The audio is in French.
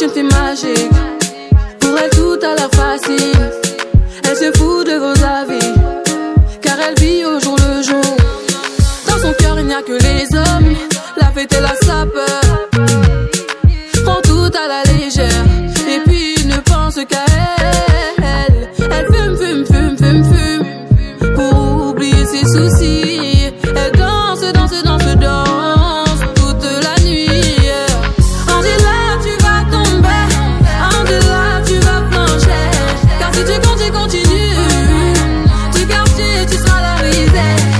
tu me fais magique. Pour elle, tout à la facile. Elle se fout de vos avis. just follow easy. there.